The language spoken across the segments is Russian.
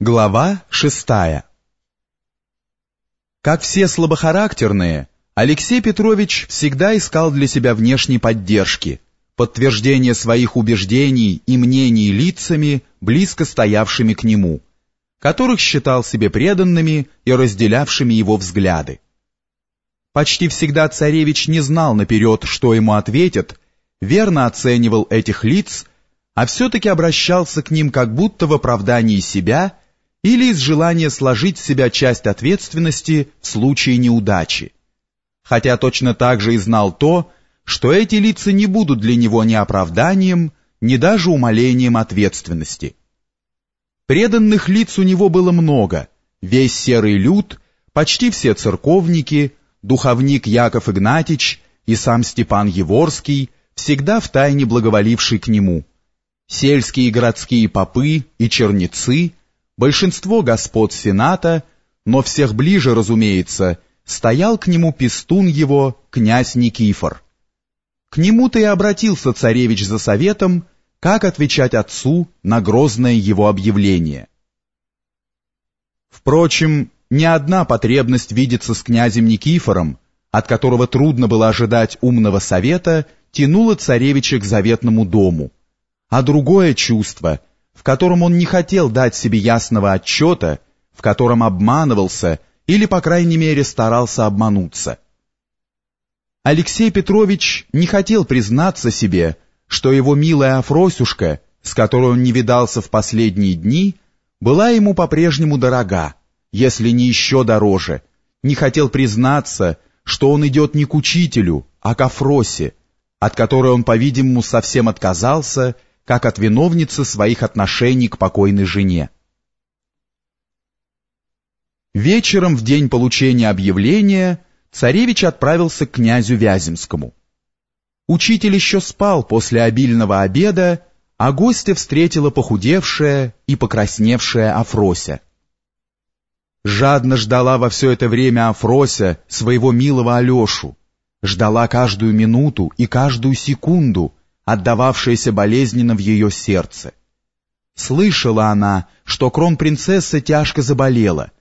Глава шестая Как все слабохарактерные, Алексей Петрович всегда искал для себя внешней поддержки, подтверждения своих убеждений и мнений лицами, близко стоявшими к нему, которых считал себе преданными и разделявшими его взгляды. Почти всегда царевич не знал наперед, что ему ответят, верно оценивал этих лиц, а все-таки обращался к ним как будто в оправдании себя – или из желания сложить с себя часть ответственности в случае неудачи. Хотя точно так же и знал то, что эти лица не будут для него ни оправданием, ни даже умалением ответственности. Преданных лиц у него было много, весь серый люд, почти все церковники, духовник Яков Игнатьич и сам Степан Еворский, всегда втайне благоволивший к нему, сельские и городские попы и черницы, большинство господ Сената, но всех ближе, разумеется, стоял к нему пестун его, князь Никифор. К нему-то и обратился царевич за советом, как отвечать отцу на грозное его объявление. Впрочем, ни одна потребность видеться с князем Никифором, от которого трудно было ожидать умного совета, тянула царевича к заветному дому, а другое чувство — в котором он не хотел дать себе ясного отчета, в котором обманывался или, по крайней мере, старался обмануться. Алексей Петрович не хотел признаться себе, что его милая Афросюшка, с которой он не видался в последние дни, была ему по-прежнему дорога, если не еще дороже, не хотел признаться, что он идет не к учителю, а к Афросе, от которой он, по-видимому, совсем отказался как от виновницы своих отношений к покойной жене. Вечером в день получения объявления царевич отправился к князю Вяземскому. Учитель еще спал после обильного обеда, а гостя встретила похудевшая и покрасневшая Афрося. Жадно ждала во все это время Афрося своего милого Алешу, ждала каждую минуту и каждую секунду, отдававшееся болезненно в ее сердце. Слышала она, что кронпринцесса тяжко заболела.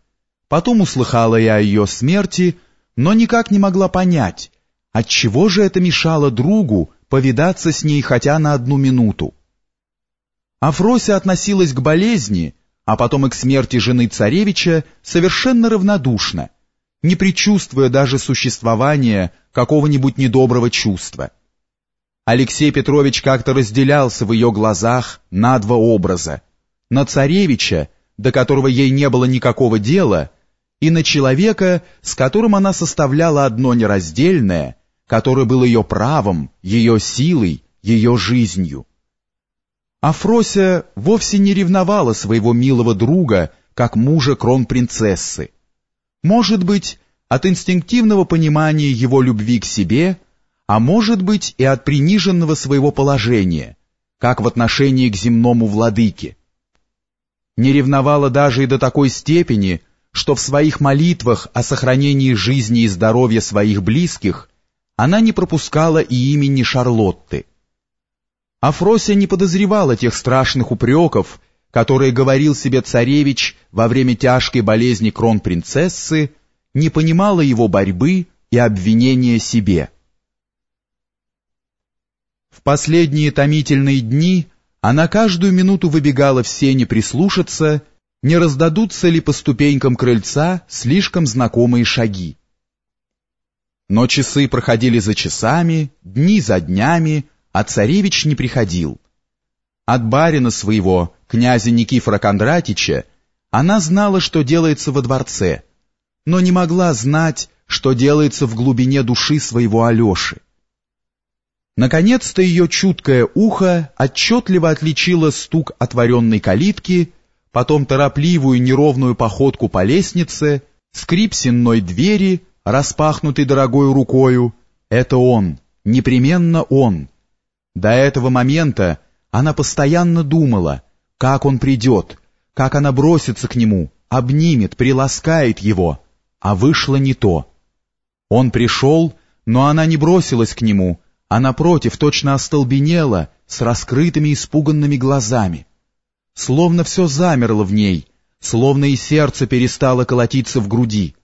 Потом услыхала я о ее смерти, но никак не могла понять, отчего же это мешало другу повидаться с ней хотя на одну минуту. Афрося относилась к болезни, а потом и к смерти жены царевича совершенно равнодушно, не предчувствуя даже существования какого-нибудь недоброго чувства. Алексей Петрович как-то разделялся в ее глазах на два образа. На царевича, до которого ей не было никакого дела, и на человека, с которым она составляла одно нераздельное, который был ее правом, ее силой, ее жизнью. Афрося вовсе не ревновала своего милого друга, как мужа кронпринцессы. Может быть, от инстинктивного понимания его любви к себе – а может быть и от приниженного своего положения, как в отношении к земному владыке. Не ревновала даже и до такой степени, что в своих молитвах о сохранении жизни и здоровья своих близких она не пропускала и имени Шарлотты. Афрося не подозревала тех страшных упреков, которые говорил себе царевич во время тяжкой болезни кронпринцессы, не понимала его борьбы и обвинения себе. В последние томительные дни она каждую минуту выбегала в сени прислушаться, не раздадутся ли по ступенькам крыльца слишком знакомые шаги. Но часы проходили за часами, дни за днями, а царевич не приходил. От барина своего, князя Никифора Кондратича, она знала, что делается во дворце, но не могла знать, что делается в глубине души своего Алеши. Наконец-то ее чуткое ухо отчетливо отличило стук отворенной калитки, потом торопливую неровную походку по лестнице, скрип сенной двери, распахнутой дорогой рукою. Это он, непременно он. До этого момента она постоянно думала, как он придет, как она бросится к нему, обнимет, приласкает его, а вышло не то. Он пришел, но она не бросилась к нему, а напротив точно остолбенела с раскрытыми испуганными глазами. Словно все замерло в ней, словно и сердце перестало колотиться в груди.